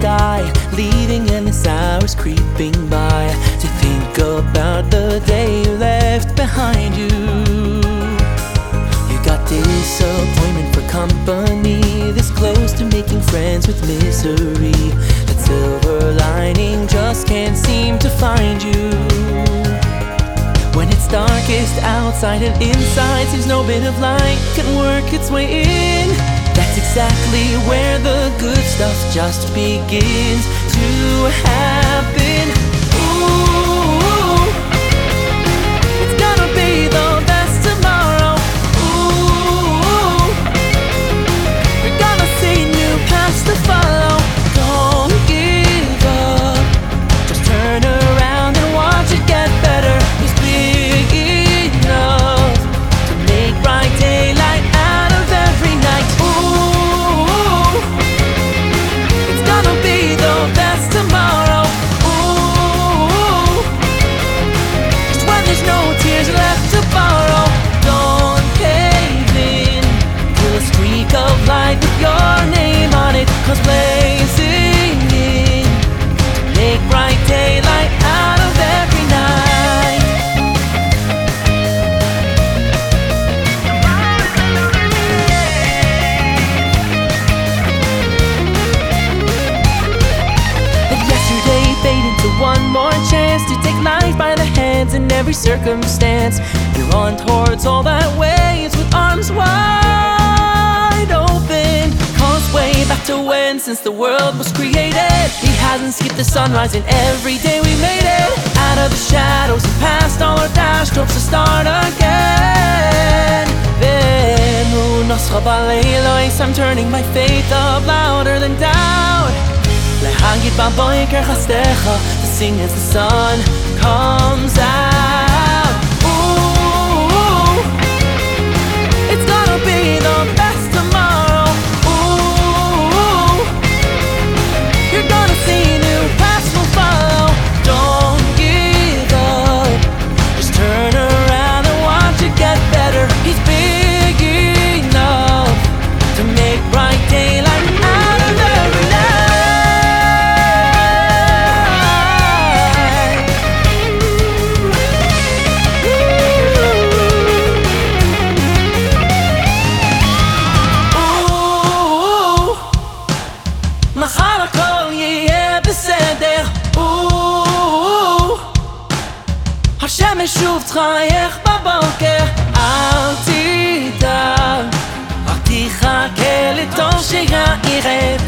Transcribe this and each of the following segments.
sky, leaving endless hours creeping by to think about the day you left behind you. You this close to making friends with misery. That silver lining just can't seem to find you. When it's darkest outside and inside seems no bit of light can work its way in. That's exactly where the good stuff just begins to happen. Chance to take life by the hands in every circumstance. You're on towards all that ways with arms wide open. Cause way back to when, since the world was created, he hasn't skipped the sunrise, and every day we made it out of the shadows and past all our dash hopes to start again. Oh, Balelois, I'm turning my faith up louder than doubt. As the sun comes out השמש שוב תחייך בבוקר. אל תדאג רק תחכה לטוב שיעירד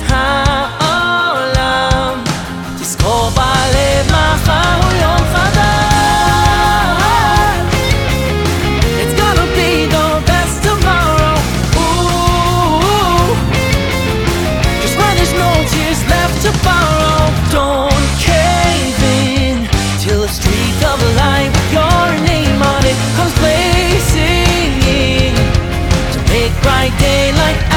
Daylight.